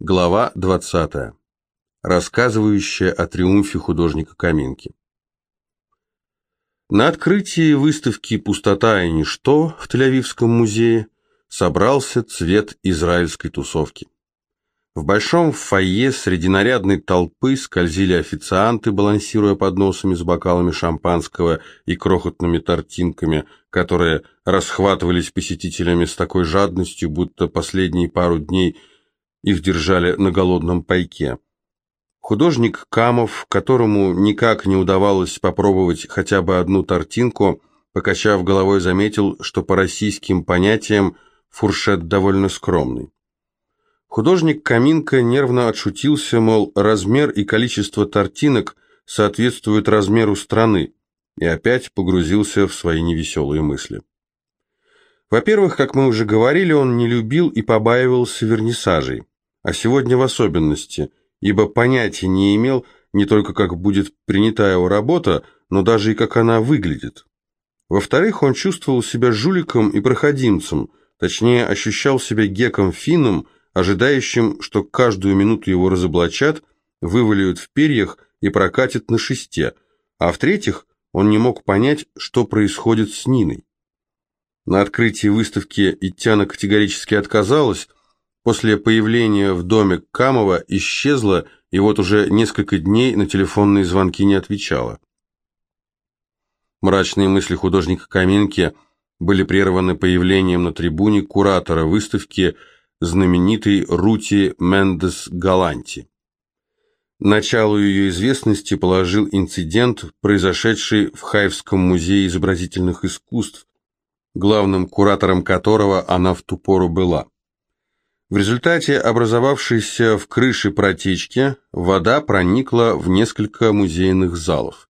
Глава 20. Рассказывающая о триумфе художника Каминки. На открытии выставки «Пустота и ничто» в Тель-Авивском музее собрался цвет израильской тусовки. В большом фойе среди нарядной толпы скользили официанты, балансируя подносами с бокалами шампанского и крохотными тортинками, которые расхватывались посетителями с такой жадностью, будто последние пару дней – их держали на голодном пайке. Художник Камов, которому никак не удавалось попробовать хотя бы одну тортинку, покачав головой, заметил, что по российским понятиям фуршет довольно скромный. Художник Каминка нервно отшутился, мол, размер и количество тортинок соответствуют размеру страны, и опять погрузился в свои невеселые мысли. Во-первых, как мы уже говорили, он не любил и побаивался вернисажей а сегодня в особенности, ибо понятия не имел не только как будет принята его работа, но даже и как она выглядит. Во-вторых, он чувствовал себя жуликом и проходимцем, точнее ощущал себя геком-финном, ожидающим, что каждую минуту его разоблачат, вывалят в перьях и прокатят на шесте, а в-третьих, он не мог понять, что происходит с Ниной. На открытии выставки Итяна категорически отказалась, после появления в доме Камова исчезла и вот уже несколько дней на телефонные звонки не отвечала. Мрачные мысли художника Каминки были прерваны появлением на трибуне куратора выставки знаменитой Рути Мендес Галанти. Начало ее известности положил инцидент, произошедший в Хайфском музее изобразительных искусств, главным куратором которого она в ту пору была. В результате образовавшейся в крыше протечки вода проникла в несколько музейных залов.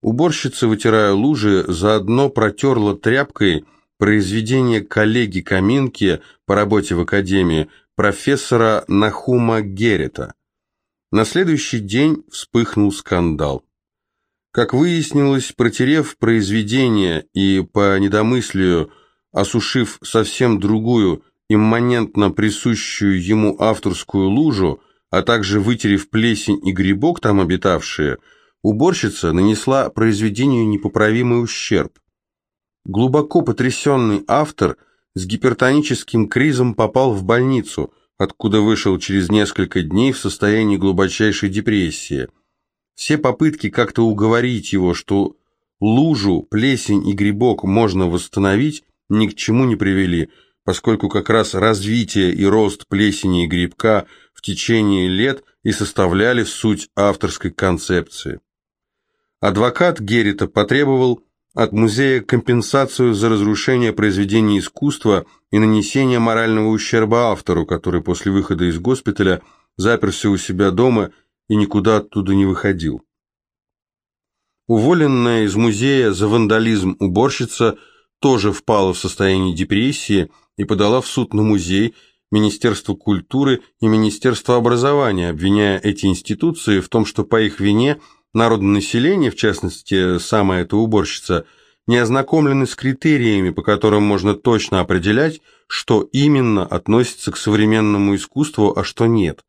Уборщица, вытирая лужи, заодно протерла тряпкой произведение коллеги Каминки по работе в академии профессора Нахума Герета. На следующий день вспыхнул скандал. Как выяснилось, протерев произведение и по недомыслию осушив совсем другую, имманентно присущую ему авторскую лужу, а также вытерев плесень и грибок там обитавшие, уборщица нанесла произведению непоправимый ущерб. Глубоко потрясенный автор с гипертоническим кризом попал в больницу, откуда вышел через несколько дней в состоянии глубочайшей депрессии. Все попытки как-то уговорить его, что лужу, плесень и грибок можно восстановить, ни к чему не привели – поскольку как раз развитие и рост плесени и грибка в течение лет и составляли суть авторской концепции. Адвокат Геррита потребовал от музея компенсацию за разрушение произведений искусства и нанесение морального ущерба автору, который после выхода из госпиталя заперся у себя дома и никуда оттуда не выходил. Уволенная из музея за вандализм уборщица тоже впала в состояние депрессии и подала в суд на музей, Министерство культуры и Министерство образования, обвиняя эти институции в том, что по их вине народное население, в частности, сама эта уборщица, не ознакомлены с критериями, по которым можно точно определять, что именно относится к современному искусству, а что нет.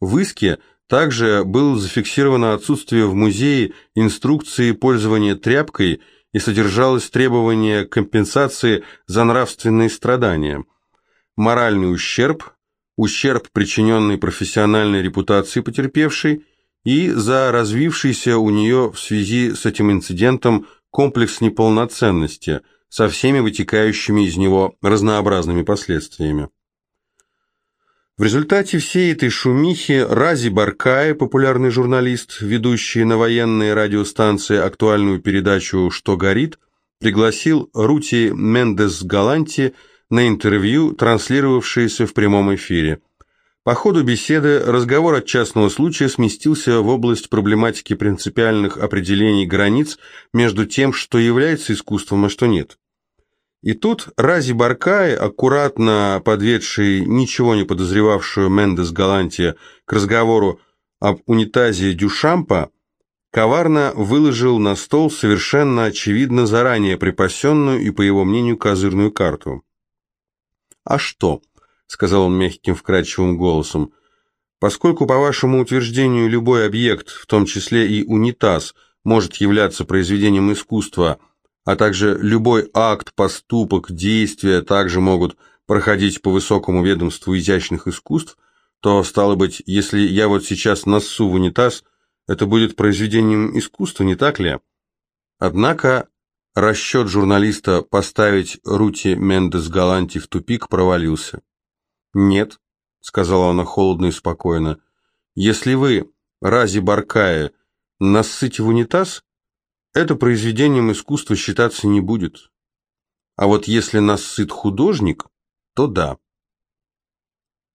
В иске также было зафиксировано отсутствие в музее инструкции пользования тряпкой – и содержалось требование компенсации за нравственные страдания, моральный ущерб, ущерб, причиненный профессиональной репутации потерпевшей, и за развившийся у нее в связи с этим инцидентом комплекс неполноценности со всеми вытекающими из него разнообразными последствиями. В результате всей этой шумихи Рази Баркай, популярный журналист, ведущий на военной радиостанции актуальную передачу «Что горит», пригласил Рути Мендес Галанти на интервью, транслировавшееся в прямом эфире. По ходу беседы разговор от частного случая сместился в область проблематики принципиальных определений границ между тем, что является искусством, а что нет. И тут Рази Баркай, аккуратно подведший ничего не подозревавшую Мендес Галантия к разговору об унитазе Дюшампа, коварно выложил на стол совершенно очевидно заранее припасенную и, по его мнению, козырную карту. «А что?» — сказал он мягким вкрадчивым голосом. Поскольку, по вашему утверждению, любой объект, в том числе и унитаз, может являться произведением искусства, а также любой акт, поступок, действие также могут проходить по высокому ведомству изящных искусств, то, стало быть, если я вот сейчас нассу в унитаз, это будет произведением искусства, не так ли? Однако расчет журналиста поставить Рути Мендес Галанти в тупик провалился. «Нет», — сказала она холодно и спокойно, — «если вы, Рази Баркая, нассыте в унитаз, это произведением искусства считаться не будет. А вот если нассыт художник, то да».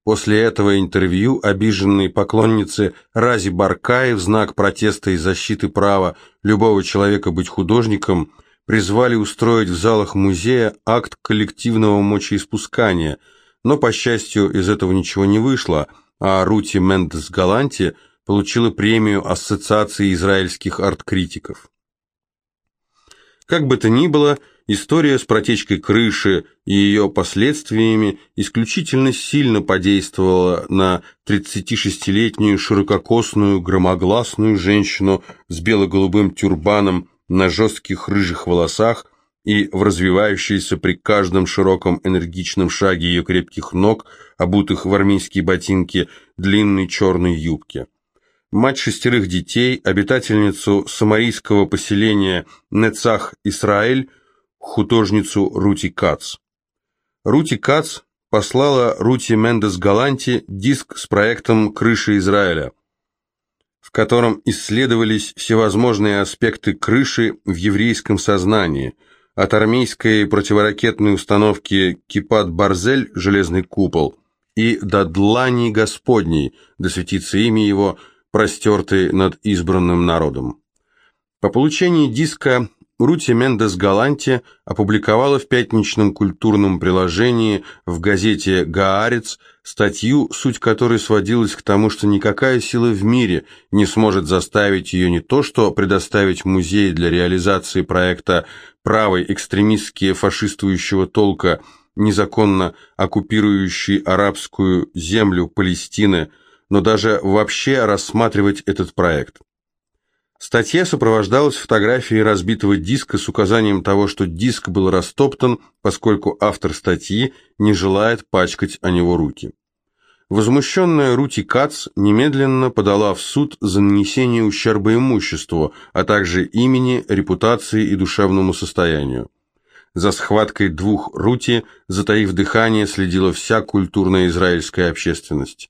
После этого интервью обиженные поклонницы Рази Баркаи в знак протеста и защиты права любого человека быть художником призвали устроить в залах музея акт коллективного мочеиспускания, но, по счастью, из этого ничего не вышло, а Рути Мендес Галанти получила премию Ассоциации израильских арт-критиков. Как бы то ни было, История с протечкой крыши и ее последствиями исключительно сильно подействовала на 36-летнюю ширококосную громогласную женщину с бело-голубым тюрбаном на жестких рыжих волосах и в развивающейся при каждом широком энергичном шаге ее крепких ног, обутых в армейские ботинки, длинной черной юбке мать шестерых детей, обитательницу самарийского поселения Нецах Исраэль, художницу Рути Кац. Рути Кац послала Рути Мендес Галанти диск с проектом «Крыши Израиля», в котором исследовались всевозможные аспекты крыши в еврейском сознании, от армейской противоракетной установки «Кипат-Барзель» «Железный купол» и до длани Господней, да светится имя его, простертый над избранным народом. По получении диска Рути Мендес Галанти опубликовала в пятничном культурном приложении в газете «Гаарец» статью, суть которой сводилась к тому, что никакая сила в мире не сможет заставить ее не то что предоставить музей для реализации проекта правой экстремистские фашистующего толка, незаконно оккупирующий арабскую землю Палестины, но даже вообще рассматривать этот проект. Статья сопровождалась фотографией разбитого диска с указанием того, что диск был растоптан, поскольку автор статьи не желает пачкать о него руки. Возмущенная Рути Кац немедленно подала в суд за нанесение ущерба имуществу, а также имени, репутации и душевному состоянию. За схваткой двух Рути, затаив дыхание, следила вся культурная израильская общественность.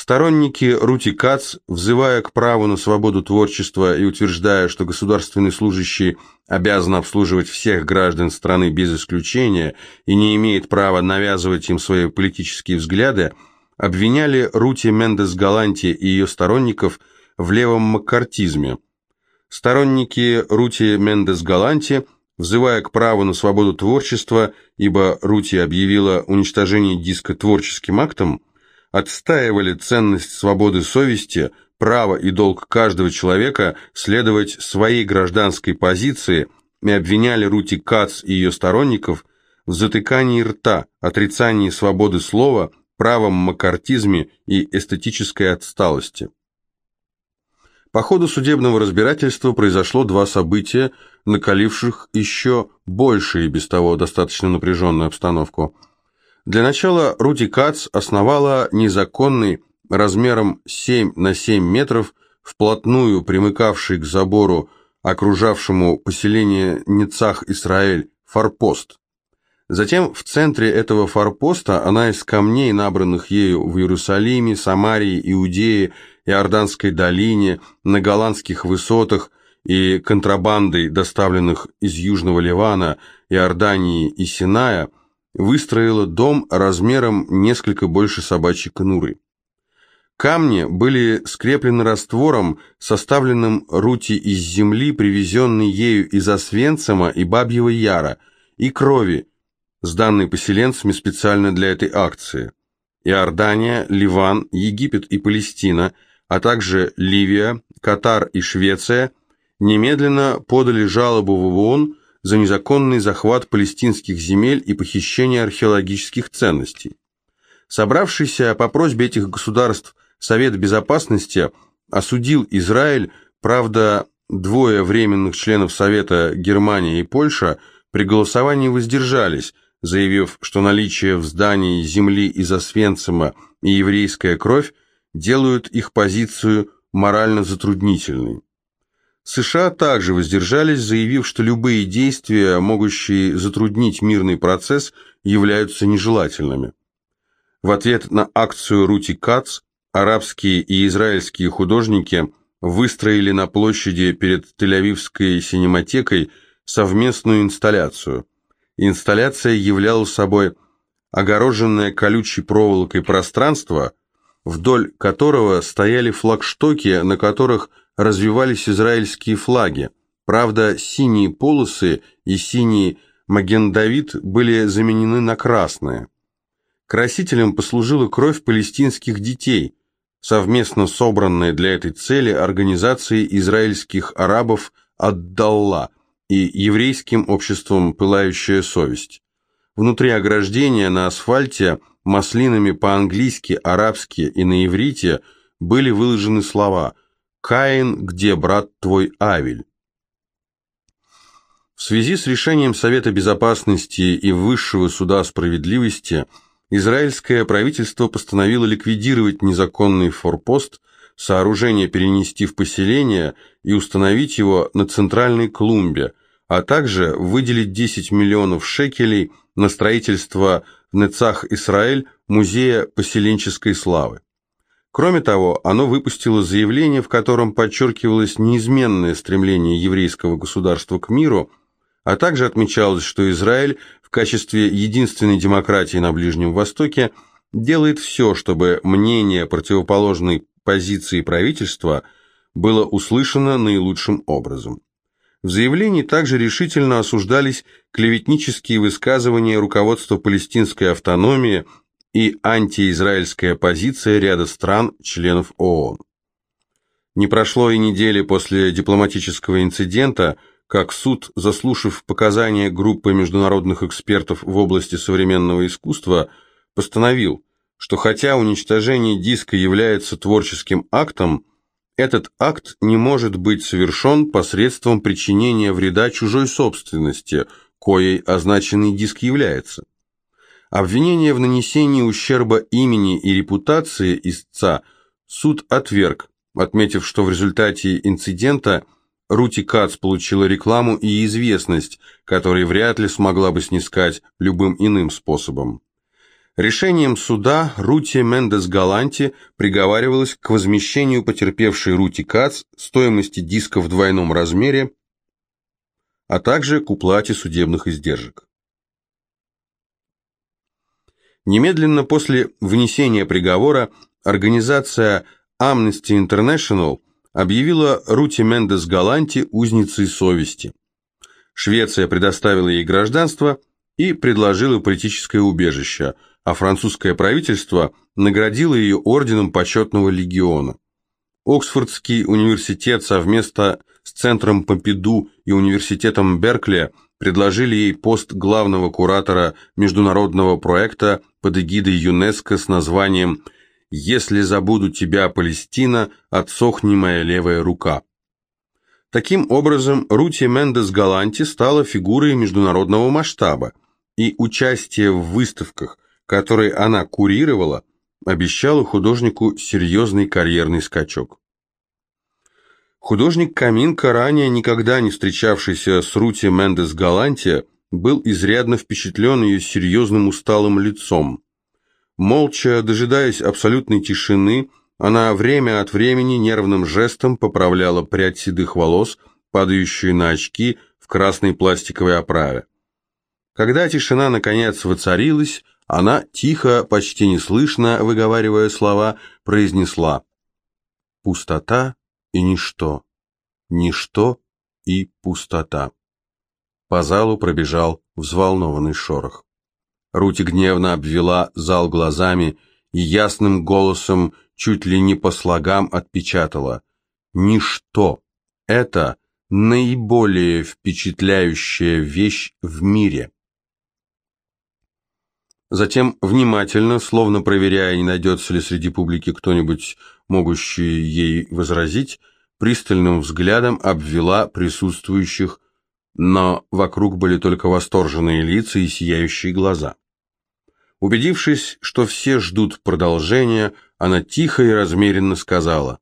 Сторонники Рути Кац, взывая к праву на свободу творчества и утверждая, что государственный служащий обязан обслуживать всех граждан страны без исключения и не имеет права навязывать им свои политические взгляды, обвиняли Рути Мендес Галанти и ее сторонников в левом маккартизме. Сторонники Рути Мендес Галанти, взывая к праву на свободу творчества, ибо Рути объявила уничтожение диска творческим актом, отстаивали ценность свободы совести, право и долг каждого человека следовать своей гражданской позиции и обвиняли Рути Кац и ее сторонников в затыкании рта, отрицании свободы слова, правом макартизме и эстетической отсталости. По ходу судебного разбирательства произошло два события, накаливших еще больше и без того достаточно напряженную обстановку – для начала Рути Кац основала незаконный размером 7 на 7 метров, вплотную примыкавший к забору, окружавшему поселение Ницах-Исраэль, форпост. Затем в центре этого форпоста она из камней, набранных ею в Иерусалиме, Самарии, Иудее, Иорданской долине, на голландских высотах и контрабандой, доставленных из Южного Ливана, Иордании и Синая, выстроила дом размером несколько больше собачьей конуры. Камни были скреплены раствором, составленным рути из земли, привезенной ею из Освенцима и Бабьего Яра, и крови, сданной поселенцами специально для этой акции. Иордания, Ливан, Египет и Палестина, а также Ливия, Катар и Швеция немедленно подали жалобу в ООН за незаконный захват палестинских земель и похищение археологических ценностей. Собравшийся по просьбе этих государств Совет Безопасности осудил Израиль, правда, двое временных членов Совета Германия и Польша при голосовании воздержались, заявив, что наличие в здании земли из Освенцима и еврейская кровь делают их позицию морально затруднительной. США также воздержались, заявив, что любые действия, могущие затруднить мирный процесс, являются нежелательными. В ответ на акцию Рути Кац арабские и израильские художники выстроили на площади перед Тель-Авивской синематекой совместную инсталляцию. Инсталляция являла собой огороженное колючей проволокой пространство, вдоль которого стояли флагштоки, на которых развивались израильские флаги. Правда, синие полосы и синий маген-давид были заменены на красные. Красителем послужила кровь палестинских детей, совместно собранная для этой цели организацией израильских арабов «Аддалла» и еврейским обществом «Пылающая совесть». Внутри ограждения на асфальте маслинами по-английски, арабски и на иврите были выложены слова – Каин, где брат твой Авель? В связи с решением Совета Безопасности и Высшего Суда Справедливости израильское правительство постановило ликвидировать незаконный форпост, сооружение перенести в поселение и установить его на центральной клумбе, а также выделить 10 миллионов шекелей на строительство в Нецах Исраэль музея поселенческой славы. Кроме того, оно выпустило заявление, в котором подчеркивалось неизменное стремление еврейского государства к миру, а также отмечалось, что Израиль в качестве единственной демократии на Ближнем Востоке делает все, чтобы мнение противоположной позиции правительства было услышано наилучшим образом. В заявлении также решительно осуждались клеветнические высказывания руководства палестинской автономии – и антиизраильская позиция ряда стран-членов ООН. Не прошло и недели после дипломатического инцидента, как суд, заслушав показания группы международных экспертов в области современного искусства, постановил, что хотя уничтожение диска является творческим актом, этот акт не может быть совершен посредством причинения вреда чужой собственности, коей означенный диск является. Обвинение в нанесении ущерба имени и репутации истца суд отверг, отметив, что в результате инцидента Рути Кац получила рекламу и известность, которые вряд ли смогла бы снискать любым иным способом. Решением суда Рути Мендес Галанти приговаривалась к возмещению потерпевшей Рути Кац стоимости диска в двойном размере, а также к уплате судебных издержек. Немедленно после внесения приговора организация Amnesty International объявила Рути Мендес Галанти узницей совести. Швеция предоставила ей гражданство и предложила политическое убежище, а французское правительство наградило ее орденом почетного легиона. Оксфордский университет совместно с Центром Помпиду и Университетом Беркли предложили ей пост главного куратора международного проекта под эгидой ЮНЕСКО с названием «Если забуду тебя, Палестина, отсохни моя левая рука». Таким образом, Рути Мендес Галанти стала фигурой международного масштаба, и участие в выставках, которые она курировала, обещало художнику серьезный карьерный скачок. Художник Каминка, ранее никогда не встречавшийся с Рути Мендес Галанти, был изрядно впечатлен ее серьезным усталым лицом. Молча, дожидаясь абсолютной тишины, она время от времени нервным жестом поправляла прядь седых волос, падающую на очки в красной пластиковой оправе. Когда тишина наконец воцарилась, она тихо, почти неслышно, выговаривая слова, произнесла «Пустота и ничто, ничто и пустота». По залу пробежал взволнованный шорох. Рути гневно обвела зал глазами и ясным голосом, чуть ли не по слогам, отпечатала. «Ничто! Это наиболее впечатляющая вещь в мире!» Затем внимательно, словно проверяя, не найдется ли среди публики кто-нибудь, могущий ей возразить, пристальным взглядом обвела присутствующих, но вокруг были только восторженные лица и сияющие глаза. Убедившись, что все ждут продолжения, она тихо и размеренно сказала.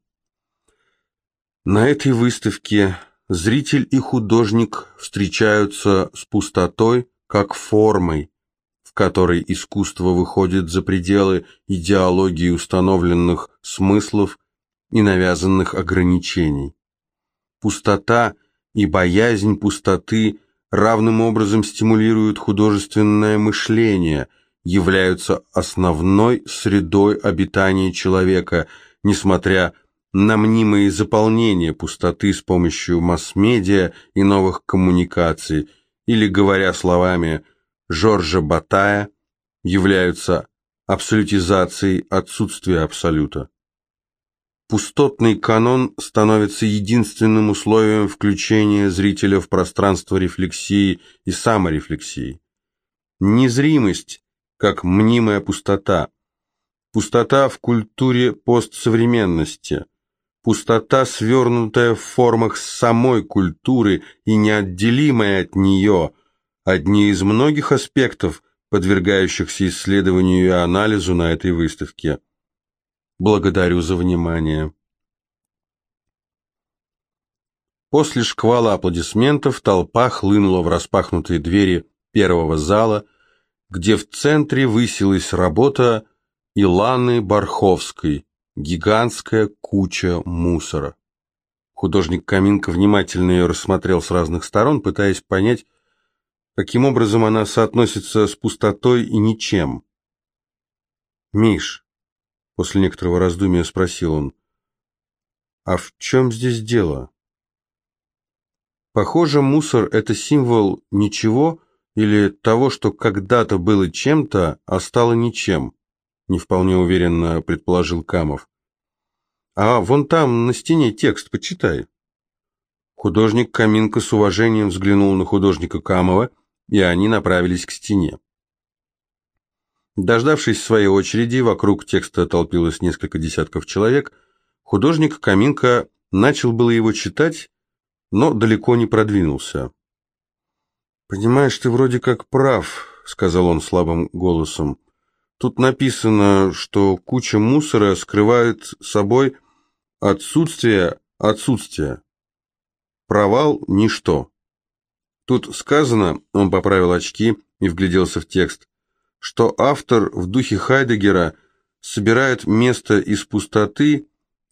«На этой выставке зритель и художник встречаются с пустотой, как формой, которой искусство выходит за пределы идеологии установленных смыслов и навязанных ограничений. Пустота и боязнь пустоты равным образом стимулируют художественное мышление, являются основной средой обитания человека, несмотря на мнимые заполнения пустоты с помощью масс-медиа и новых коммуникаций, или, говоря словами – Жоржа Батая являются абсолютизацией отсутствия абсолюта. Пустотный канон становится единственным условием включения зрителя в пространство рефлексии и саморефлексии. Незримость, как мнимая пустота. Пустота в культуре постсовременности. Пустота, свернутая в формах самой культуры и неотделимая от нее – одни из многих аспектов, подвергающихся исследованию и анализу на этой выставке. Благодарю за внимание. После шквала аплодисментов толпа хлынула в распахнутые двери первого зала, где в центре высилась работа Иланы Барховской «Гигантская куча мусора». Художник Каминка внимательно ее рассмотрел с разных сторон, пытаясь понять, Каким образом она соотносится с пустотой и ничем? «Миш», — после некоторого раздумия спросил он, — «а в чем здесь дело?» Похоже, мусор — это символ ничего или того, что когда-то было чем-то, а стало ничем, не вполне уверенно предположил Камов. А вон там на стене текст, почитай. Художник Каминка с уважением взглянул на художника Камова и они направились к стене. Дождавшись своей очереди, вокруг текста толпилось несколько десятков человек, художник Каминка начал было его читать, но далеко не продвинулся. «Понимаешь, ты вроде как прав», — сказал он слабым голосом. «Тут написано, что куча мусора скрывает собой отсутствие отсутствия. Провал – ничто. Тут сказано, он поправил очки и вгляделся в текст, что автор в духе Хайдегера собирает место из пустоты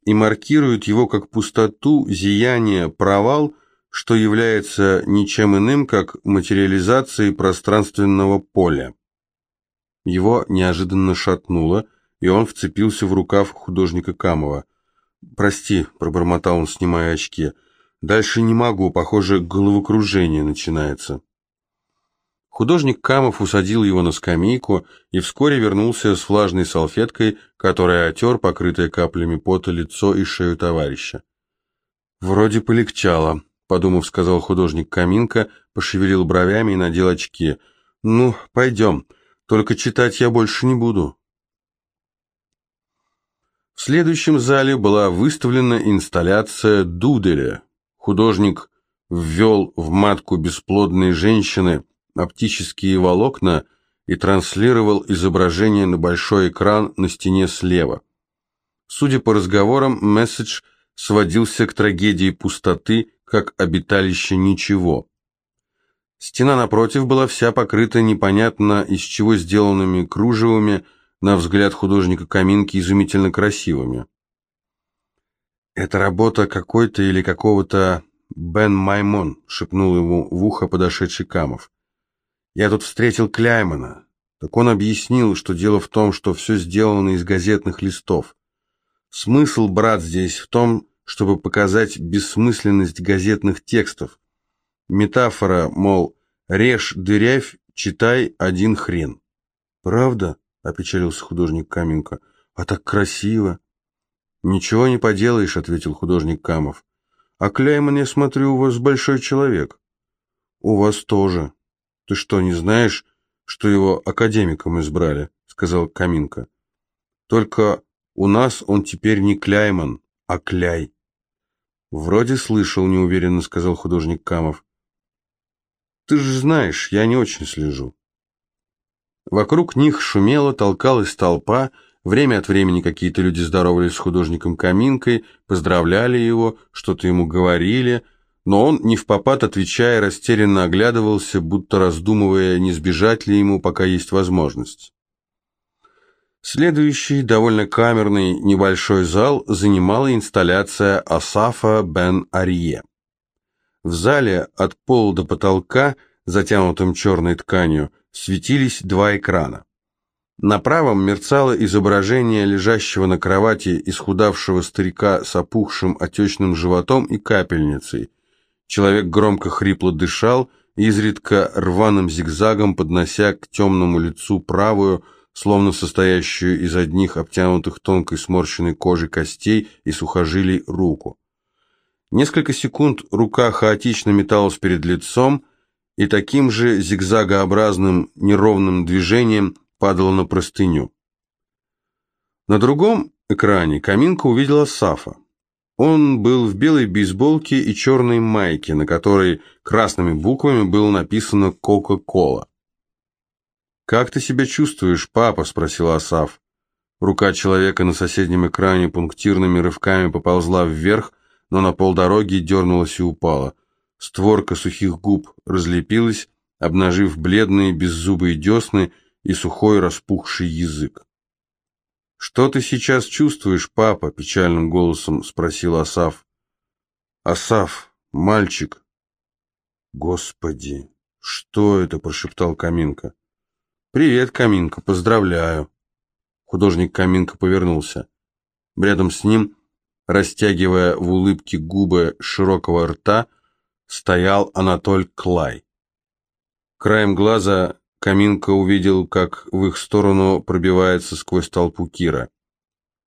и маркирует его как пустоту, зияние, провал, что является ничем иным, как материализацией пространственного поля. Его неожиданно шатнуло, и он вцепился в рукав художника Камова. «Прости», — пробормотал он, снимая очки, — Дальше не могу, похоже, головокружение начинается. Художник Камов усадил его на скамейку и вскоре вернулся с влажной салфеткой, которая отер покрытое каплями пота лицо и шею товарища. «Вроде полегчало», — подумав, сказал художник Каминка, пошевелил бровями и надел очки. «Ну, пойдем, только читать я больше не буду». В следующем зале была выставлена инсталляция Дуделя, Художник ввел в матку бесплодной женщины оптические волокна и транслировал изображение на большой экран на стене слева. Судя по разговорам, месседж сводился к трагедии пустоты, как обиталище ничего. Стена напротив была вся покрыта непонятно из чего сделанными кружевами, на взгляд художника Каминки изумительно красивыми. «Это работа какой-то или какого-то Бен Маймон», — шепнул ему в ухо подошедший Камов. «Я тут встретил Кляймана. Так он объяснил, что дело в том, что все сделано из газетных листов. Смысл, брат, здесь в том, чтобы показать бессмысленность газетных текстов. Метафора, мол, режь, дырявь, читай один хрен». «Правда?» — опечалился художник Каменко. «А так красиво!» «Ничего не поделаешь», — ответил художник Камов. «А Кляйман, я смотрю, у вас большой человек». «У вас тоже. Ты что, не знаешь, что его академиком избрали», — сказал Каминка. «Только у нас он теперь не Кляйман, а Кляй». «Вроде слышал», — неуверенно сказал художник Камов. «Ты же знаешь, я не очень слежу». Вокруг них шумело, толкалась толпа, время от времени какие-то люди здоровались с художником Каминкой, поздравляли его, что-то ему говорили, но он, не в попад отвечая, растерянно оглядывался, будто раздумывая, не сбежать ли ему, пока есть возможность. Следующий, довольно камерный, небольшой зал занимала инсталляция Асафа бен Арье. В зале от пола до потолка, затянутым черной тканью, светились два экрана. На правом мерцало изображение лежащего на кровати исхудавшего старика с опухшим отечным животом и капельницей. Человек громко хрипло дышал, изредка рваным зигзагом поднося к темному лицу правую, словно состоящую из одних обтянутых тонкой сморщенной кожей костей и сухожилий руку. Несколько секунд рука хаотично металась перед лицом, и таким же зигзагообразным неровным движением падала на простыню. На другом экране Каминка увидела Сафа. Он был в белой бейсболке и черной майке, на которой красными буквами было написано «Кока-кола». «Как ты себя чувствуешь, папа?» – спросил Асаф. Рука человека на соседнем экране пунктирными рывками поползла вверх, но на полдороги дернулась и упала. Створка сухих губ разлепилась, обнажив бледные беззубые десны и сухой распухший язык. «Что ты сейчас чувствуешь, папа?» – печальным голосом спросил Асаф. «Асаф, мальчик». «Господи, что это?» – прошептал Каминка. «Привет, Каминка, поздравляю». Художник Каминка повернулся. Рядом с ним, растягивая в улыбке губы широкого рта, стоял Анатоль Клай. Краем глаза Каминка увидел, как в их сторону пробивается сквозь толпу Кира.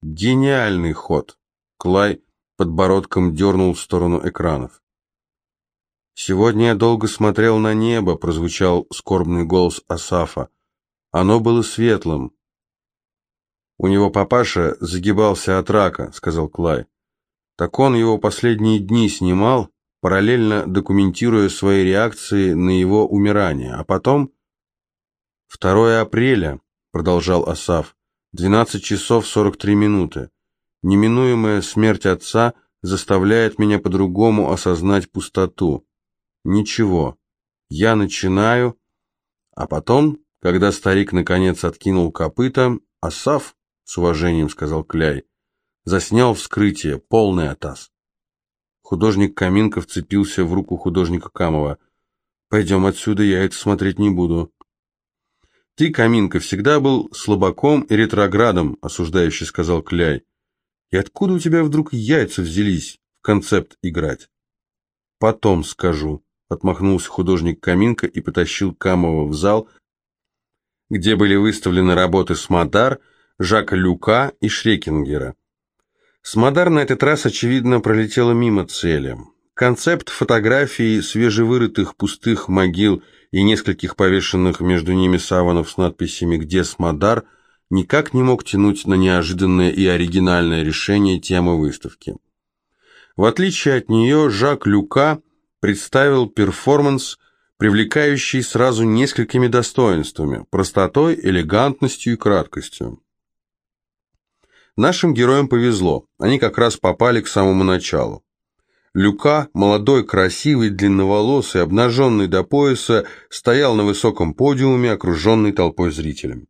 Гениальный ход. Клай подбородком дернул в сторону экранов. «Сегодня я долго смотрел на небо», — прозвучал скорбный голос Асафа. «Оно было светлым». «У него папаша загибался от рака», — сказал Клай. «Так он его последние дни снимал, параллельно документируя свои реакции на его умирание, а потом...» 2 апреля, продолжал Асав, 12 часов 43 минуты. Неминуемая смерть отца заставляет меня по-другому осознать пустоту. Ничего. Я начинаю, а потом, когда старик наконец откинул копыта, Асав, с уважением сказал Кляй, заснял вскрытие, полный атас. Художник Каминка вцепился в руку художника Камова. «Пойдем отсюда, я это смотреть не буду». «Ты, Каминка, всегда был слабаком и ретроградом», — осуждающий сказал Кляй. «И откуда у тебя вдруг яйца взялись в концепт играть?» «Потом скажу», — отмахнулся художник Каминка и потащил Камова в зал, где были выставлены работы Смодар, Жака Люка и Шрекингера. Смодар на этот раз, очевидно, пролетела мимо цели. Концепт фотографии свежевырытых пустых могил — и нескольких повешенных между ними саванов с надписями «Где Смодар» никак не мог тянуть на неожиданное и оригинальное решение темы выставки. В отличие от нее, Жак Люка представил перформанс, привлекающий сразу несколькими достоинствами – простотой, элегантностью и краткостью. Нашим героям повезло, они как раз попали к самому началу. Люка, молодой, красивый, длинноволосый, обнаженный до пояса, стоял на высоком подиуме, окруженный толпой зрителей.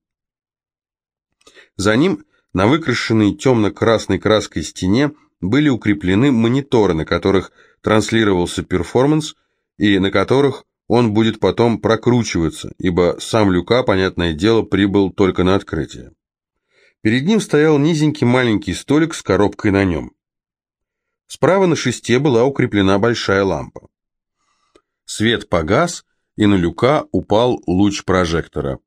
За ним на выкрашенной темно-красной краской стене были укреплены мониторы, на которых транслировался перформанс и на которых он будет потом прокручиваться, ибо сам Люка, понятное дело, прибыл только на открытие. Перед ним стоял низенький маленький столик с коробкой на нем. Справа на шесте была укреплена большая лампа. Свет погас, и на люка упал луч прожектора.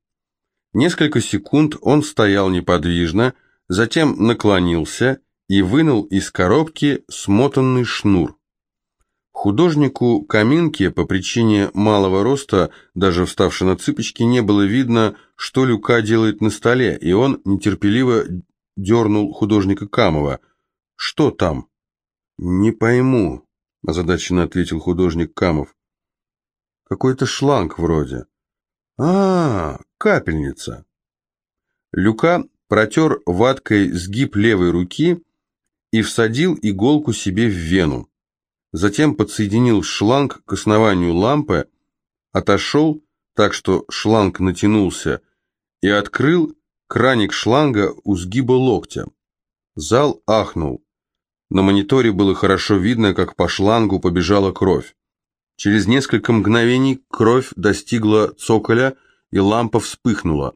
Несколько секунд он стоял неподвижно, затем наклонился и вынул из коробки смотанный шнур. Художнику Каминке по причине малого роста, даже вставши на цыпочки, не было видно, что Люка делает на столе, и он нетерпеливо дернул художника Камова. «Что там?» «Не пойму», — озадаченно ответил художник Камов. «Какой-то шланг вроде». «А, капельница». Люка протер ваткой сгиб левой руки и всадил иголку себе в вену. Затем подсоединил шланг к основанию лампы, отошел так, что шланг натянулся, и открыл краник шланга у сгиба локтя. Зал ахнул. На мониторе было хорошо видно, как по шлангу побежала кровь. Через несколько мгновений кровь достигла цоколя, и лампа вспыхнула.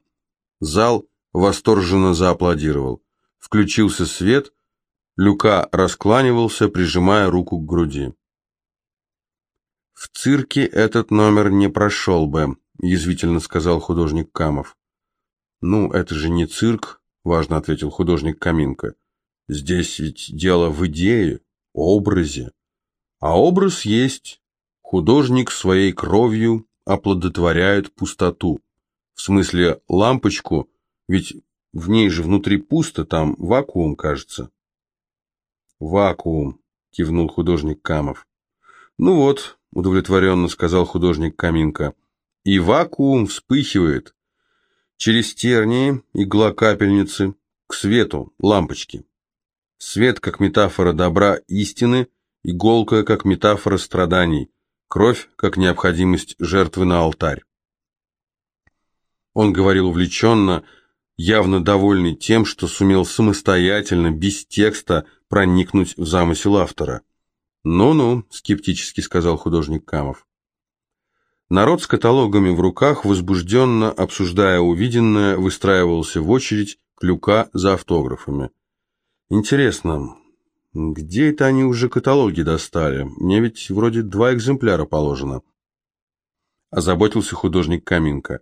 Зал восторженно зааплодировал. Включился свет, Люка раскланивался, прижимая руку к груди. «В цирке этот номер не прошел бы», — язвительно сказал художник Камов. «Ну, это же не цирк», — важно ответил художник Каминка. «Здесь ведь дело в идее, образе. А образ есть. Художник своей кровью оплодотворяет пустоту. В смысле, лампочку, ведь в ней же внутри пусто, там вакуум, кажется». «Вакуум», — кивнул художник Камов. «Ну вот», — удовлетворенно сказал художник Каминка, — «и вакуум вспыхивает. Через тернии, игла капельницы, к свету, лампочки. Свет как метафора добра истины, иголка как метафора страданий, кровь как необходимость жертвы на алтарь». Он говорил увлеченно, явно довольный тем, что сумел самостоятельно, без текста, проникнуть в замысел автора. «Ну-ну», — скептически сказал художник Камов. Народ с каталогами в руках, возбужденно обсуждая увиденное, выстраивался в очередь к люка за автографами. «Интересно, где это они уже каталоги достали? Мне ведь вроде два экземпляра положено». Озаботился художник Каминка.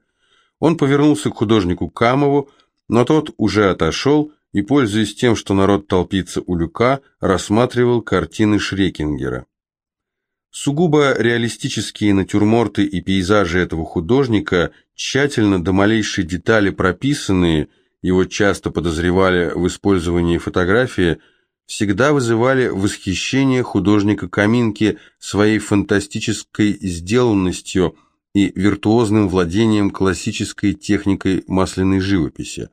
Он повернулся к художнику Камову, но тот уже отошел и, пользуясь тем, что народ толпится у люка, рассматривал картины Шрекингера. Сугубо реалистические натюрморты и пейзажи этого художника, тщательно до малейшей детали прописанные, его часто подозревали в использовании фотографии, всегда вызывали восхищение художника Каминки своей фантастической сделанностью и виртуозным владением классической техникой масляной живописи.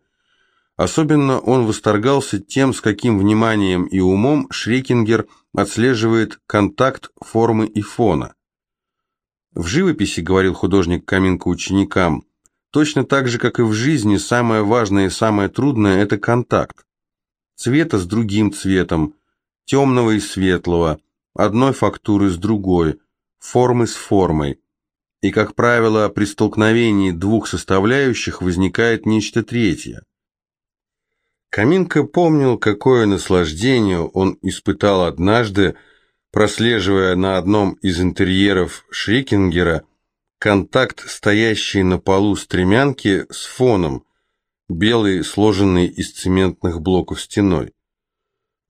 Особенно он восторгался тем, с каким вниманием и умом Шрекингер отслеживает контакт формы и фона. В живописи, говорил художник Каминко ученикам, точно так же, как и в жизни, самое важное и самое трудное – это контакт. Цвета с другим цветом, темного и светлого, одной фактуры с другой, формы с формой. И, как правило, при столкновении двух составляющих возникает нечто третье. Каминка помнил, какое наслаждение он испытал однажды, прослеживая на одном из интерьеров Шрикингера контакт, стоящий на полу стремянки с фоном, белый, сложенный из цементных блоков стеной.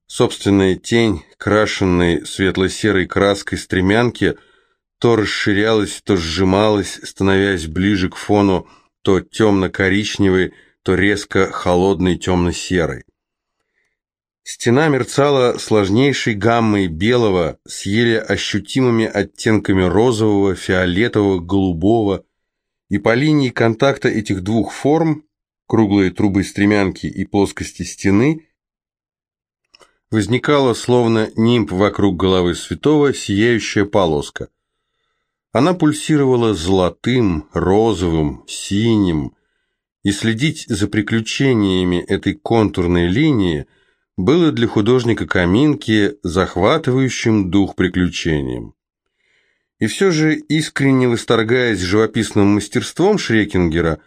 Собственная тень, крашенной светло-серой краской стремянки, то расширялась, то сжималась, становясь ближе к фону, то темно-коричневой, то резко холодной темно-серой. Стена мерцала сложнейшей гаммой белого с еле ощутимыми оттенками розового, фиолетового, голубого, и по линии контакта этих двух форм, круглые трубы стремянки и плоскости стены, возникала словно нимб вокруг головы святого сияющая полоска. Она пульсировала золотым, розовым, синим, и следить за приключениями этой контурной линии было для художника Каминки захватывающим дух приключением. И все же, искренне восторгаясь живописным мастерством Шрекингера,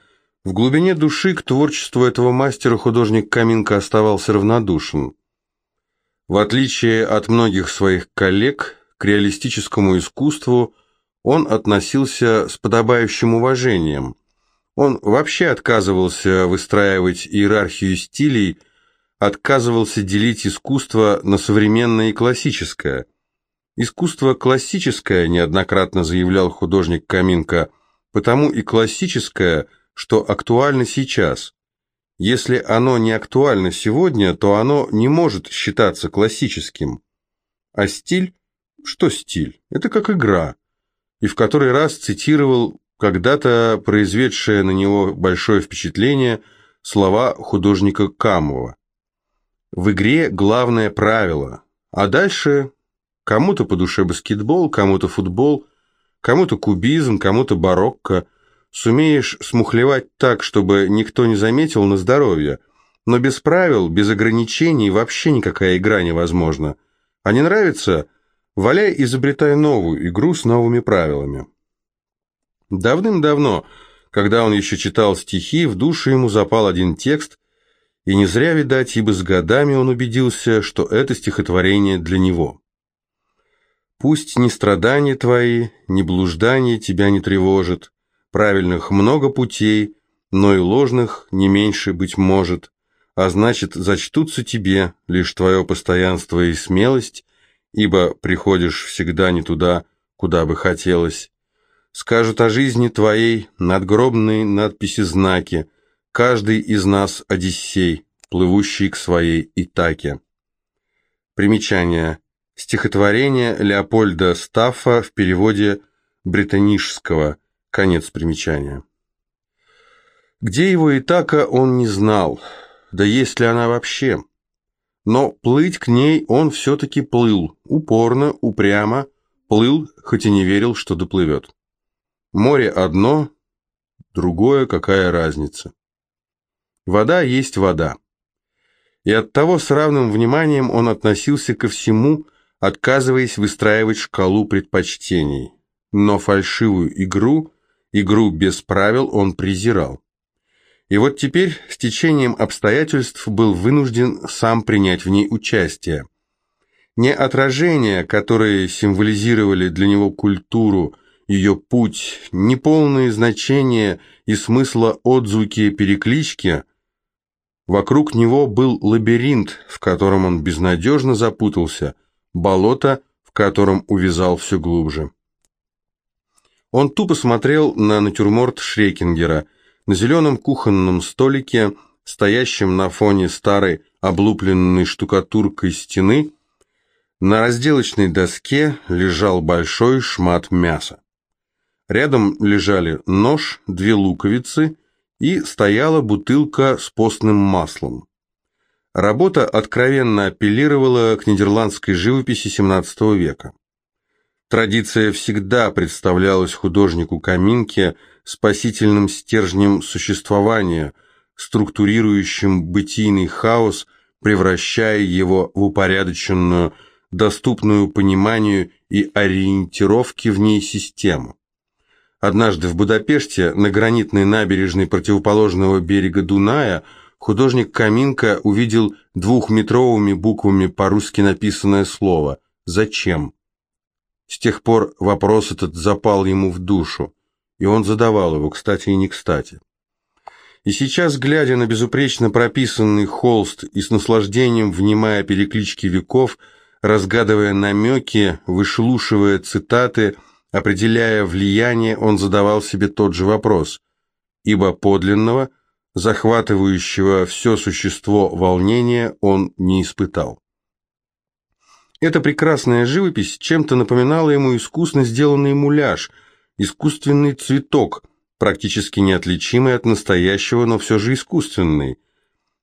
в глубине души к творчеству этого мастера художник Каминка оставался равнодушен. В отличие от многих своих коллег, к реалистическому искусству он относился с подобающим уважением – он вообще отказывался выстраивать иерархию стилей, отказывался делить искусство на современное и классическое. Искусство классическое, неоднократно заявлял художник Каминко, потому и классическое, что актуально сейчас. Если оно не актуально сегодня, то оно не может считаться классическим. А стиль? Что стиль? Это как игра. И в который раз цитировал когда-то произведшее на него большое впечатление слова художника Камова. В игре главное правило, а дальше кому-то по душе баскетбол, кому-то футбол, кому-то кубизм, кому-то барокко. Сумеешь смухлевать так, чтобы никто не заметил на здоровье, но без правил, без ограничений вообще никакая игра невозможна. А не нравится? Валяй, изобретай новую игру с новыми правилами. Давным-давно, когда он еще читал стихи, в душу ему запал один текст, и не зря, видать, ибо с годами он убедился, что это стихотворение для него. «Пусть ни страдания твои, ни блуждания тебя не тревожат, правильных много путей, но и ложных не меньше быть может, а значит, зачтутся тебе лишь твое постоянство и смелость, ибо приходишь всегда не туда, куда бы хотелось. Скажут о жизни твоей надгробные надписи-знаки, Каждый из нас Одиссей, плывущий к своей Итаке. Примечание. Стихотворение Леопольда Стаффа в переводе британишского. Конец примечания. Где его Итака, он не знал, да есть ли она вообще. Но плыть к ней он все-таки плыл, упорно, упрямо, плыл, хоть и не верил, что доплывет. Море одно, другое какая разница. Вода есть вода. И оттого с равным вниманием он относился ко всему, отказываясь выстраивать шкалу предпочтений. Но фальшивую игру, игру без правил он презирал. И вот теперь с течением обстоятельств был вынужден сам принять в ней участие. Не отражения, которые символизировали для него культуру, ее путь, не полные значения и смысла отзвуки переклички – Вокруг него был лабиринт, в котором он безнадежно запутался, болото, в котором увязал все глубже. Он тупо смотрел на натюрморт Шрекингера, на зеленом кухонном столике, стоящем на фоне старой облупленной штукатуркой стены, на разделочной доске лежал большой шмат мяса. Рядом лежали нож, две луковицы и стояла бутылка с постным маслом. Работа откровенно апеллировала к нидерландской живописи XVII века. Традиция всегда представлялась художнику Каминке спасительным стержнем существования, структурирующим бытийный хаос, превращая его в упорядоченную, доступную пониманию и ориентировке в ней систему. Однажды в Будапеште, на гранитной набережной противоположного берега Дуная, художник Каминка увидел двухметровыми буквами по-русски написанное слово «Зачем?». С тех пор вопрос этот запал ему в душу, и он задавал его, кстати и не кстати. И сейчас, глядя на безупречно прописанный холст и с наслаждением внимая переклички веков, разгадывая намеки, вышлушивая цитаты – Определяя влияние, он задавал себе тот же вопрос, ибо подлинного, захватывающего все существо волнения он не испытал. Эта прекрасная живопись чем-то напоминала ему искусно сделанный муляж, искусственный цветок, практически неотличимый от настоящего, но все же искусственный.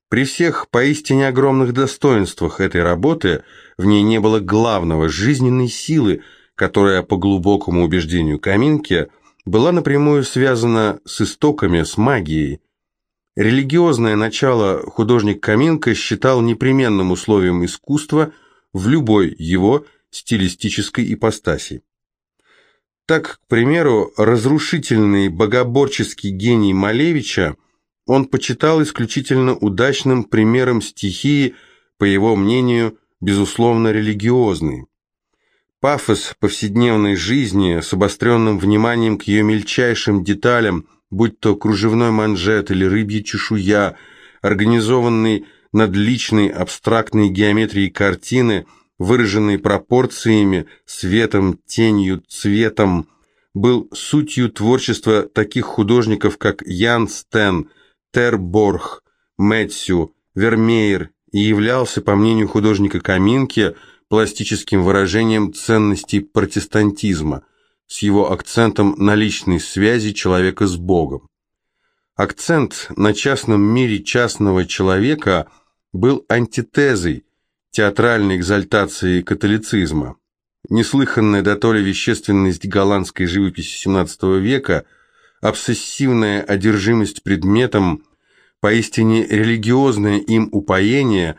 При всех поистине огромных достоинствах этой работы в ней не было главного, жизненной силы – которая, по глубокому убеждению Каминки, была напрямую связана с истоками, с магией. Религиозное начало художник Каминка считал непременным условием искусства в любой его стилистической ипостаси. Так, к примеру, разрушительный богоборческий гений Малевича он почитал исключительно удачным примером стихии, по его мнению, безусловно религиозной. Пафос повседневной жизни с обостренным вниманием к ее мельчайшим деталям, будь то кружевной манжет или рыбья чешуя, организованный над личной абстрактной геометрией картины, выраженный пропорциями, светом, тенью, цветом, был сутью творчества таких художников, как Ян Стен, Терборг, Мэтсю, Вермеер и являлся, по мнению художника Каминки, пластическим выражением ценностей протестантизма с его акцентом на личной связи человека с Богом. Акцент на частном мире частного человека был антитезой театральной экзальтации католицизма. Неслыханная до то ли вещественность голландской живописи XVII века, обсессивная одержимость предметом, поистине религиозное им упоение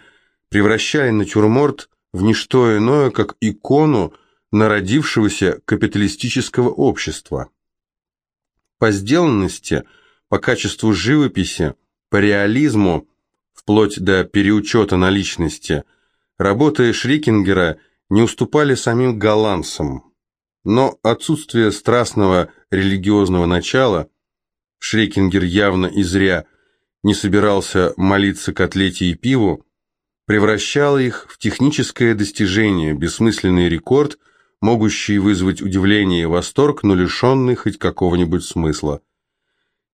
превращали натюрморт в ничто иное, как икону народившегося капиталистического общества. По сделанности, по качеству живописи, по реализму, вплоть до переучета наличности, работы Шрикингера не уступали самим голландцам. Но отсутствие страстного религиозного начала, Шрекингер явно и зря не собирался молиться котлете и пиву, превращало их в техническое достижение, бессмысленный рекорд, могущий вызвать удивление и восторг, но лишенный хоть какого-нибудь смысла.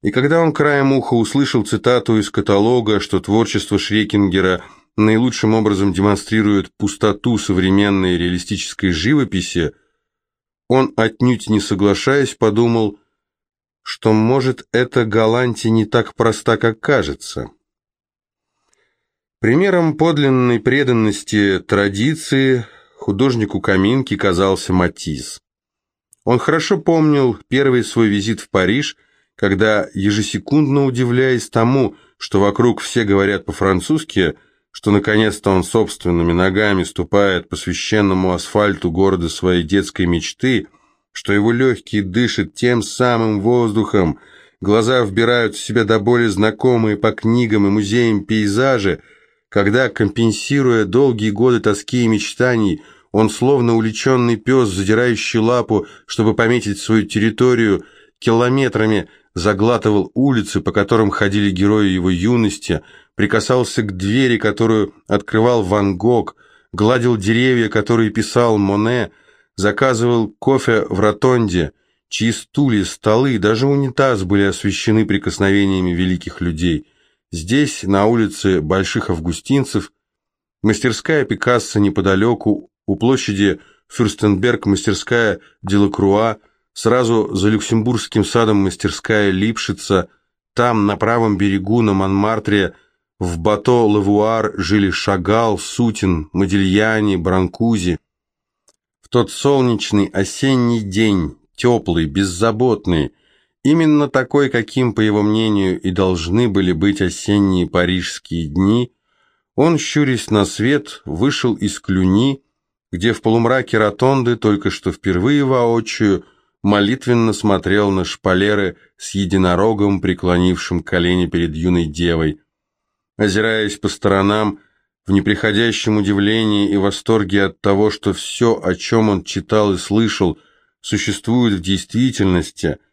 И когда он краем уха услышал цитату из каталога, что творчество Шрекингера наилучшим образом демонстрирует пустоту современной реалистической живописи, он, отнюдь не соглашаясь, подумал, что, может, эта Галанти не так проста, как кажется. Примером подлинной преданности традиции художнику Каминки казался Матисс. Он хорошо помнил первый свой визит в Париж, когда, ежесекундно удивляясь тому, что вокруг все говорят по-французски, что наконец-то он собственными ногами ступает по священному асфальту города своей детской мечты, что его легкие дышат тем самым воздухом, глаза вбирают в себя до боли знакомые по книгам и музеям пейзажи, когда, компенсируя долгие годы тоски и мечтаний, он, словно уличенный пес, задирающий лапу, чтобы пометить свою территорию, километрами заглатывал улицы, по которым ходили герои его юности, прикасался к двери, которую открывал Ван Гог, гладил деревья, которые писал Моне, заказывал кофе в ротонде, чьи стулья, столы, даже унитаз были освещены прикосновениями великих людей – Здесь, на улице Больших Августинцев, мастерская Пикассо неподалеку, у площади Фюрстенберг мастерская Делакруа, сразу за Люксембургским садом мастерская Липшица, там, на правом берегу, на Монмартре, в Бато-Лавуар жили Шагал, Сутин, Модильяни, Бранкузи. В тот солнечный осенний день, теплый, беззаботный, Именно такой, каким, по его мнению, и должны были быть осенние парижские дни, он, щурясь на свет, вышел из Клюни, где в полумраке ротонды только что впервые воочию молитвенно смотрел на шпалеры с единорогом, преклонившим колени перед юной девой. Озираясь по сторонам, в неприходящем удивлении и восторге от того, что все, о чем он читал и слышал, существует в действительности –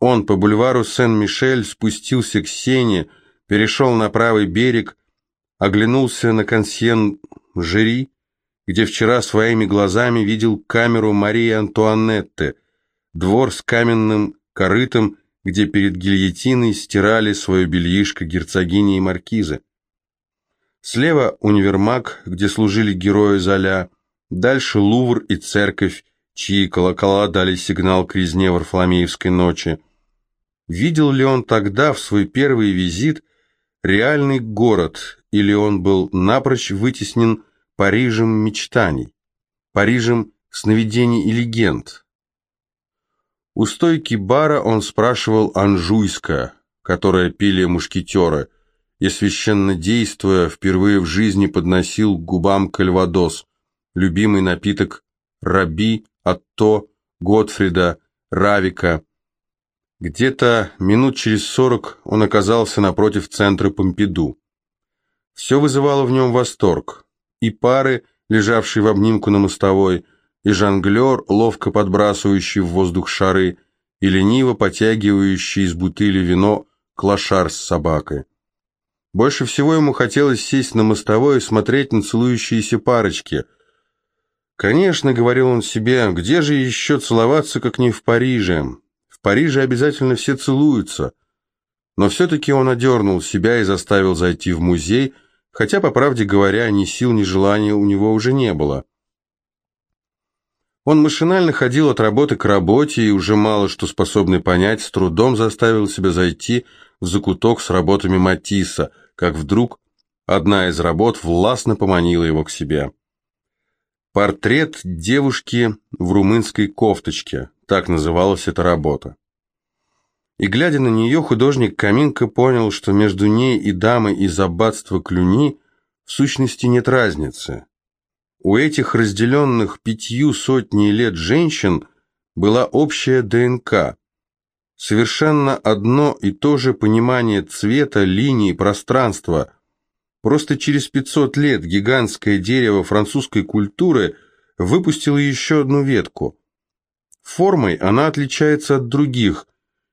он по бульвару Сен-Мишель спустился к Сене, перешел на правый берег, оглянулся на консьен-жери, где вчера своими глазами видел камеру Марии Антуанетты, двор с каменным корытом, где перед гильотиной стирали свое бельишко герцогини и маркизы. Слева универмаг, где служили герои Золя, дальше Лувр и церковь, чьи колокола дали сигнал к резне Варфоломеевской ночи. Видел ли он тогда, в свой первый визит, реальный город, или он был напрочь вытеснен Парижем мечтаний, Парижем сновидений и легенд? У стойки бара он спрашивал Анжуйска, которая пили мушкетеры, и, священно действуя, впервые в жизни подносил к губам кальвадос, любимый напиток Раби, Атто, Готфрида, Равика, где-то минут через сорок он оказался напротив центра Помпиду. Все вызывало в нем восторг. И пары, лежавшие в обнимку на мостовой, и жонглер, ловко подбрасывающий в воздух шары, и лениво потягивающий из бутыли вино клошар с собакой. Больше всего ему хотелось сесть на мостовой и смотреть на целующиеся парочки. Конечно, говорил он себе, где же еще целоваться, как не в Париже? В Париже обязательно все целуются. Но все-таки он одернул себя и заставил зайти в музей, хотя, по правде говоря, ни сил, ни желания у него уже не было. Он машинально ходил от работы к работе и уже мало что способный понять, с трудом заставил себя зайти в закуток с работами Матисса, как вдруг одна из работ властно поманила его к себе. Портрет девушки в румынской кофточке, так называлась эта работа. И глядя на нее, художник Каминко понял, что между ней и дамой из аббатства Клюни в сущности нет разницы. У этих разделенных пятью сотней лет женщин была общая ДНК. Совершенно одно и то же понимание цвета, линии, пространства. Просто через 500 лет гигантское дерево французской культуры выпустило еще одну ветку. Формой она отличается от других,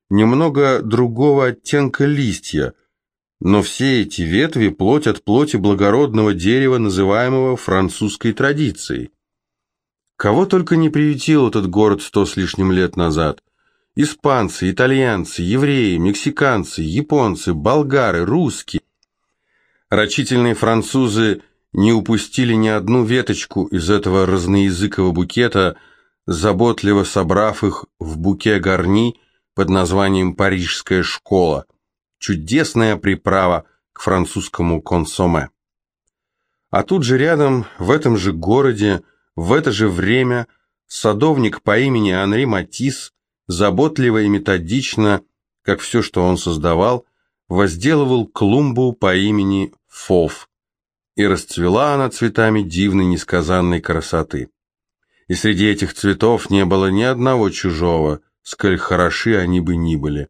немного другого оттенка листья – но все эти ветви – плоть от плоти благородного дерева, называемого французской традицией. Кого только не приютил этот город сто с лишним лет назад. Испанцы, итальянцы, евреи, мексиканцы, японцы, болгары, русские. Рачительные французы не упустили ни одну веточку из этого разноязыкового букета, заботливо собрав их в буке гарни под названием «Парижская школа» чудесная приправа к французскому консоме. А тут же рядом, в этом же городе, в это же время, садовник по имени Анри Матис, заботливо и методично, как все, что он создавал, возделывал клумбу по имени Фов, и расцвела она цветами дивной несказанной красоты. И среди этих цветов не было ни одного чужого, сколь хороши они бы ни были.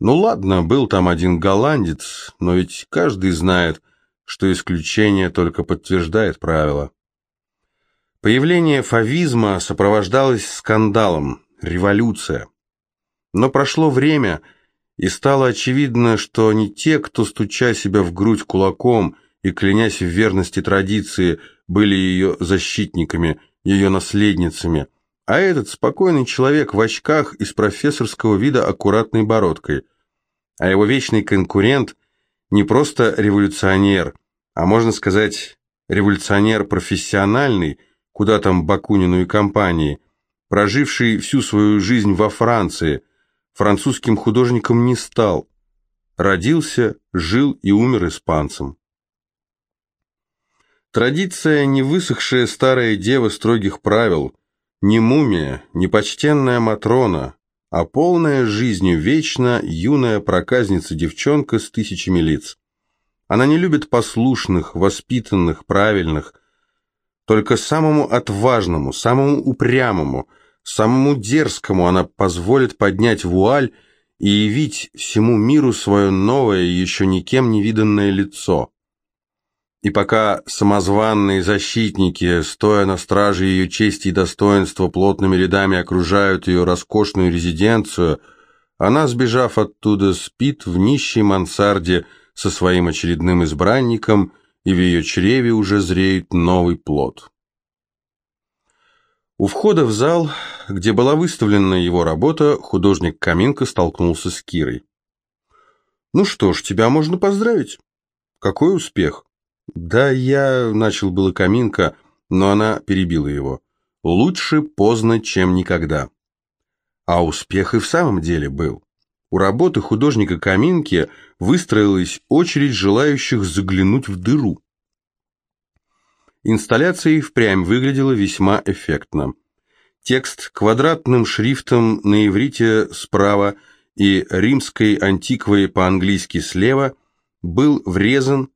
Ну ладно, был там один голландец, но ведь каждый знает, что исключение только подтверждает правило. Появление фавизма сопровождалось скандалом, революция. Но прошло время, и стало очевидно, что не те, кто, стуча себя в грудь кулаком и клянясь в верности традиции, были ее защитниками, ее наследницами – а этот спокойный человек в очках и с профессорского вида аккуратной бородкой. А его вечный конкурент не просто революционер, а можно сказать, революционер профессиональный, куда там Бакунину и компании, проживший всю свою жизнь во Франции, французским художником не стал. Родился, жил и умер испанцем. Традиция, не высохшая старая дева строгих правил – не мумия, не почтенная Матрона, а полная жизнью вечно юная проказница-девчонка с тысячами лиц. Она не любит послушных, воспитанных, правильных. Только самому отважному, самому упрямому, самому дерзкому она позволит поднять вуаль и явить всему миру свое новое, еще никем не виданное лицо. И пока самозванные защитники, стоя на страже ее чести и достоинства, плотными рядами окружают ее роскошную резиденцию, она, сбежав оттуда, спит в нищей мансарде со своим очередным избранником, и в ее чреве уже зреет новый плод. У входа в зал, где была выставлена его работа, художник Каминко столкнулся с Кирой. «Ну что ж, тебя можно поздравить. Какой успех!» «Да я...» — начал было Каминка, но она перебила его. «Лучше поздно, чем никогда». А успех и в самом деле был. У работы художника Каминки выстроилась очередь желающих заглянуть в дыру. Инсталляция и впрямь выглядела весьма эффектно. Текст квадратным шрифтом на иврите справа и римской антиквой по-английски слева был врезан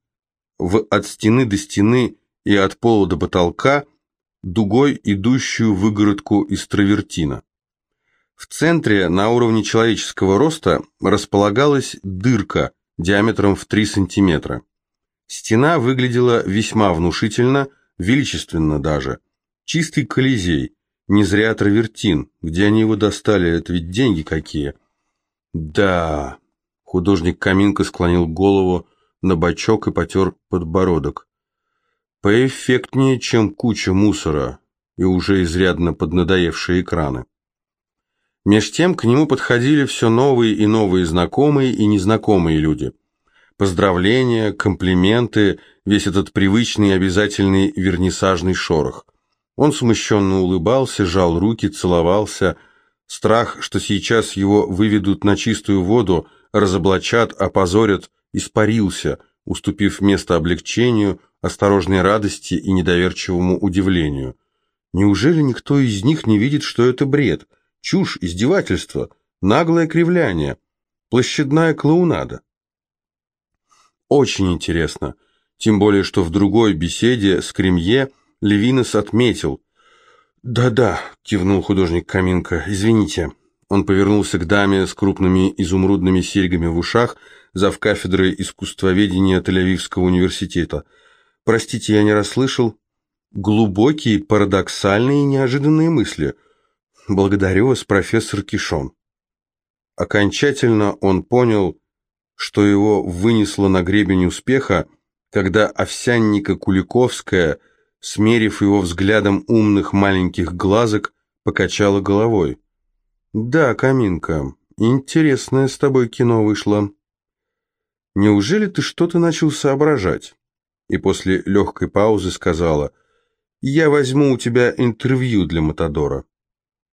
в от стены до стены и от пола до потолка дугой идущую выгородку из травертина. В центре, на уровне человеческого роста, располагалась дырка диаметром в 3 сантиметра. Стена выглядела весьма внушительно, величественно даже. Чистый колизей, не зря травертин, где они его достали, это ведь деньги какие. Да, художник Каминка склонил голову, на бочок и потер подбородок. Поэффектнее, чем куча мусора. и уже изрядно поднадоевшие экраны. Меж тем к нему подходили все новые и новые знакомые и незнакомые люди. Поздравления, комплименты, весь этот привычный и обязательный вернисажный шорох. Он смущенно улыбался, жал руки, целовался. Страх, что сейчас его выведут на чистую воду, разоблачат, опозорят, испарился, уступив место облегчению, осторожной радости и недоверчивому удивлению. Неужели никто из них не видит, что это бред – Чушь, издевательство, наглое кривляние, площадная клоунада. Очень интересно, тем более, что в другой беседе с Кремье Левинес отметил. «Да-да», — кивнул художник Каминка, — «извините». Он повернулся к даме с крупными изумрудными серьгами в ушах, зав кафедрой искусствоведения Тель-Авивского университета. «Простите, я не расслышал. Глубокие, парадоксальные и неожиданные мысли. Благодарю вас, профессор Кишон. Окончательно он понял, что его вынесло на гребень успеха, когда овсянника Куликовская, смерив его взглядом умных маленьких глазок, покачала головой. «Да, Каминка, интересное с тобой кино вышло. Неужели ты что-то начал соображать?» И после легкой паузы сказала, «Я возьму у тебя интервью для Матадора».